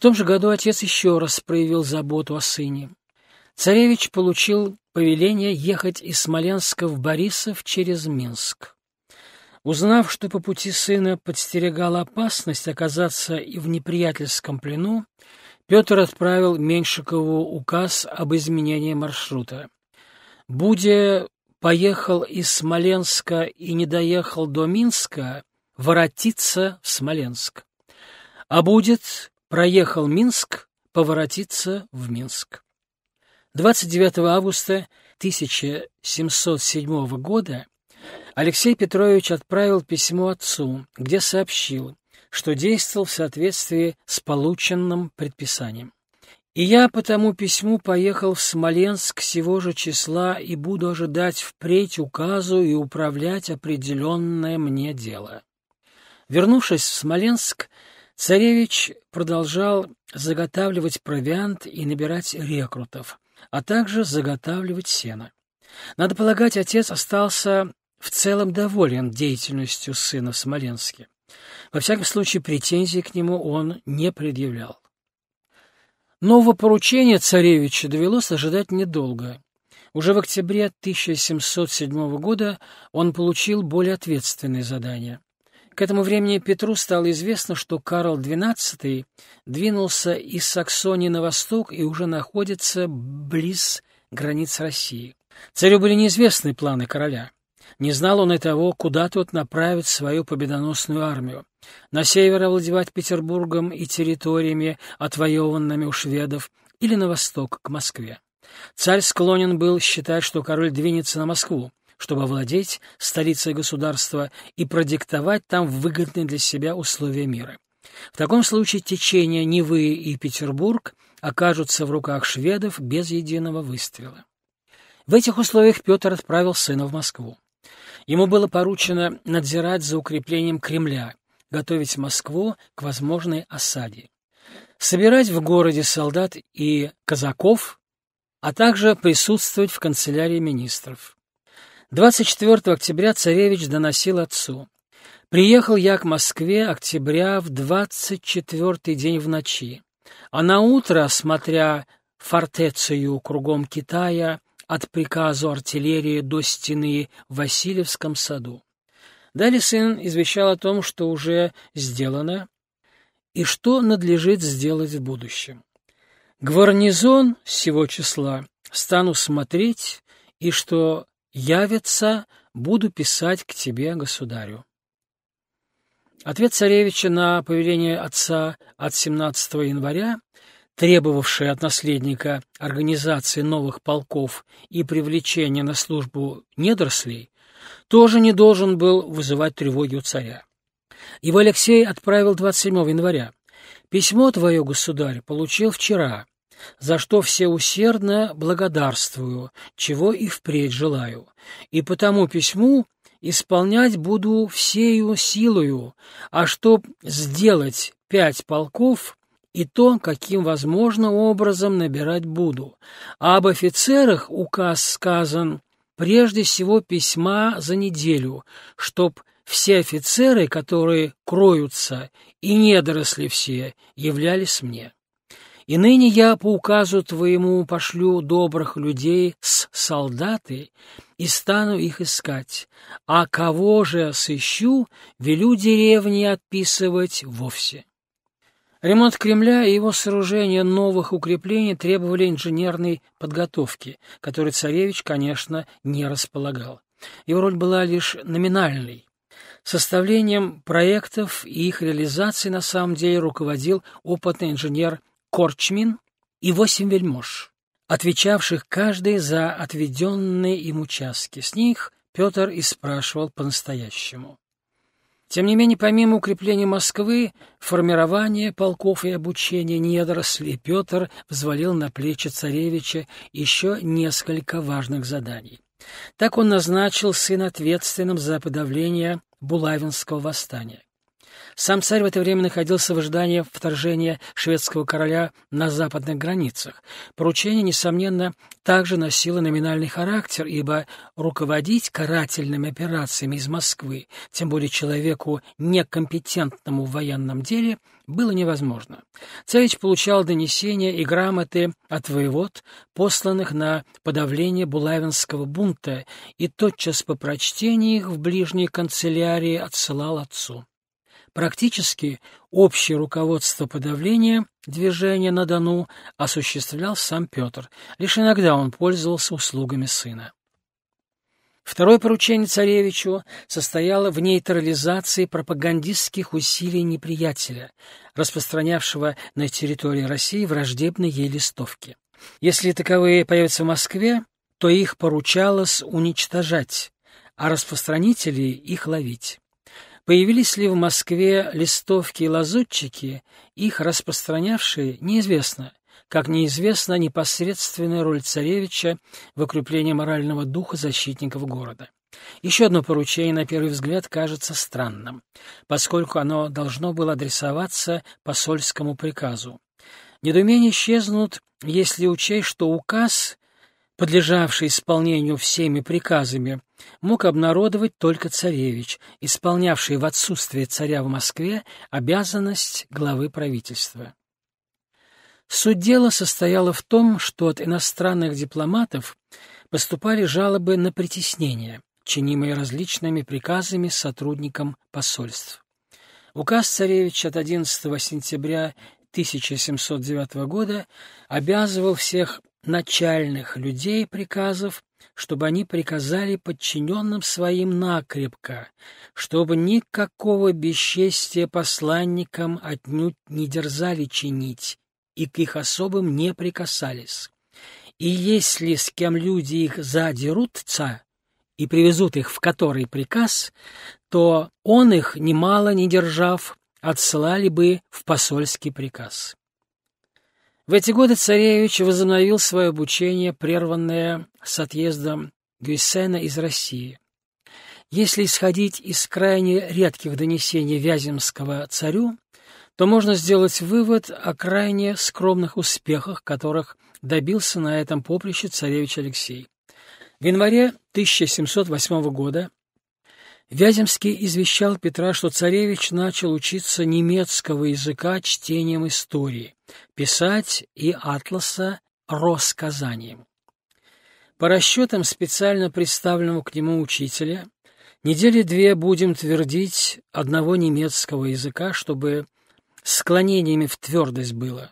В том же году отец еще раз проявил заботу о сыне. Царевич получил повеление ехать из Смоленска в Борисов через Минск. Узнав, что по пути сына подстерегала опасность оказаться и в неприятельском плену, Петр отправил Меньшикову указ об изменении маршрута. Будя поехал из Смоленска и не доехал до Минска, воротиться в Смоленск. А будет проехал Минск, поворотиться в Минск. 29 августа 1707 года Алексей Петрович отправил письмо отцу, где сообщил, что действовал в соответствии с полученным предписанием. И я по тому письму поехал в Смоленск сего же числа и буду ожидать впредь указу и управлять определенное мне дело. Вернувшись в Смоленск, царевич продолжал заготавливать провиант и набирать рекрутов, а также заготавливать сено. Надо полагать, отец остался в целом доволен деятельностью сына в Смоленске. Во всяком случае, претензий к нему он не предъявлял. Нового поручения царевича довелось ожидать недолго. Уже в октябре 1707 года он получил более ответственные задания. К этому времени Петру стало известно, что Карл XII двинулся из Саксонии на восток и уже находится близ границ России. Царю были неизвестны планы короля. Не знал он и того, куда тот направит свою победоносную армию. На север овладевать Петербургом и территориями, отвоеванными у шведов, или на восток, к Москве. Царь склонен был считать, что король двинется на Москву, чтобы овладеть столицей государства и продиктовать там выгодные для себя условия мира. В таком случае течение Невы и Петербург окажутся в руках шведов без единого выстрела. В этих условиях Петр отправил сына в Москву. Ему было поручено надзирать за укреплением Кремля, готовить Москву к возможной осаде, собирать в городе солдат и казаков, а также присутствовать в канцелярии министров. 24 октября царевич доносил отцу. Приехал я к Москве октября в 24 день в ночи, а на утро, смотря фортецию кругом Китая, от приказу артиллерии до стены в Васильевском саду. Далее сын извещал о том, что уже сделано и что надлежит сделать в будущем. Гварнизон сего числа стану смотреть, и что явится, буду писать к тебе, государю. Ответ царевича на повеление отца от 17 января требовавшая от наследника организации новых полков и привлечения на службу недорослей, тоже не должен был вызывать тревоги у царя. Его Алексей отправил 27 января. «Письмо твое, государь, получил вчера, за что все усердно благодарствую, чего и впредь желаю, и по тому письму исполнять буду всею силою, а чтоб сделать пять полков, и то, каким возможно образом набирать буду. А об офицерах указ сказан прежде всего письма за неделю, чтоб все офицеры, которые кроются, и недоросли все, являлись мне. И ныне я по указу твоему пошлю добрых людей с солдаты и стану их искать, а кого же сыщу, велю деревни отписывать вовсе. Ремонт Кремля и его сооружение новых укреплений требовали инженерной подготовки, которой царевич, конечно, не располагал. Его роль была лишь номинальной. Составлением проектов и их реализацией на самом деле руководил опытный инженер Корчмин и восемь вельмож, отвечавших каждый за отведенные им участки. С них Петр и спрашивал по-настоящему. Тем не менее, помимо укрепления Москвы, формирования полков и обучения недоросли, Петр взвалил на плечи царевича еще несколько важных заданий. Так он назначил сына ответственным за подавление Булавинского восстания. Сам царь в это время находился в ожидании вторжения шведского короля на западных границах. Поручение, несомненно, также носило номинальный характер, ибо руководить карательными операциями из Москвы, тем более человеку некомпетентному в военном деле, было невозможно. Царич получал донесения и грамоты от воевод, посланных на подавление Булавинского бунта, и тотчас по прочтении их в ближней канцелярии отсылал отцу. Практически общее руководство подавления движения на Дону осуществлял сам Петр, лишь иногда он пользовался услугами сына. Второе поручение царевичу состояло в нейтрализации пропагандистских усилий неприятеля, распространявшего на территории России враждебные ей листовки. Если таковые появятся в Москве, то их поручалось уничтожать, а распространителей их ловить. Появились ли в Москве листовки и лазутчики, их распространявшие, неизвестно, как неизвестна непосредственная роль царевича в укреплении морального духа защитников города. Еще одно поручение, на первый взгляд, кажется странным, поскольку оно должно было адресоваться посольскому приказу. Недоумения исчезнут, если учесть, что указ подлежавший исполнению всеми приказами, мог обнародовать только царевич, исполнявший в отсутствие царя в Москве обязанность главы правительства. Суть дела состояла в том, что от иностранных дипломатов поступали жалобы на притеснение, чинимые различными приказами сотрудникам посольств. Указ царевича от 11 сентября 1709 года обязывал всех начальных людей приказов, чтобы они приказали подчиненным своим накрепко, чтобы никакого бесчестия посланникам отнюдь не дерзали чинить и к их особым не прикасались. И если с кем люди их задерутся и привезут их в который приказ, то он их, немало не держав, отсылали бы в посольский приказ. В эти годы царевич возобновил свое обучение, прерванное с отъездом Гюйсена из России. Если исходить из крайне редких донесений Вяземского царю, то можно сделать вывод о крайне скромных успехах, которых добился на этом поприще царевич Алексей. В январе 1708 года Вяземский извещал Петра, что царевич начал учиться немецкого языка чтением истории, писать и атласа рассказанием. По расчетам специально представленного к нему учителя, недели две будем твердить одного немецкого языка, чтобы склонениями в твердость было,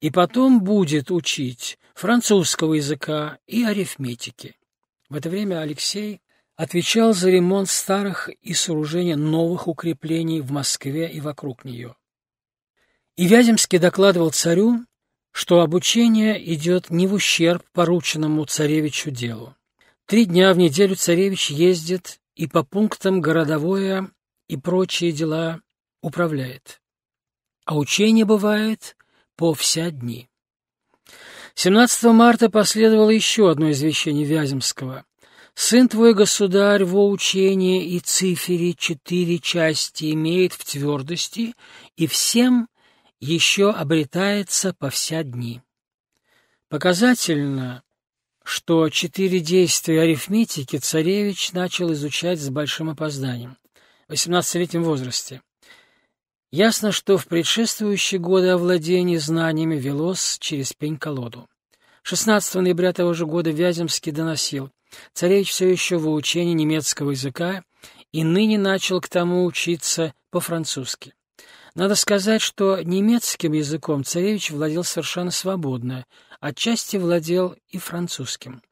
и потом будет учить французского языка и арифметики. В это время Алексей отвечал за ремонт старых и сооружение новых укреплений в Москве и вокруг нее. И Вяземский докладывал царю, что обучение идет не в ущерб порученному царевичу делу. Три дня в неделю царевич ездит и по пунктам городовое и прочие дела управляет. А учение бывает по вся дни. 17 марта последовало еще одно извещение Вяземского. Сын твой, государь, во учении и цифере четыре части имеет в твердости, и всем еще обретается по вся дни. Показательно, что четыре действия арифметики царевич начал изучать с большим опозданием, в 18-летнем возрасте. Ясно, что в предшествующие годы овладение знаниями велось через пень-колоду. 16 ноября того же года Вяземский доносил, Царевич все еще в учении немецкого языка и ныне начал к тому учиться по-французски. Надо сказать, что немецким языком царевич владел совершенно свободно, отчасти владел и французским.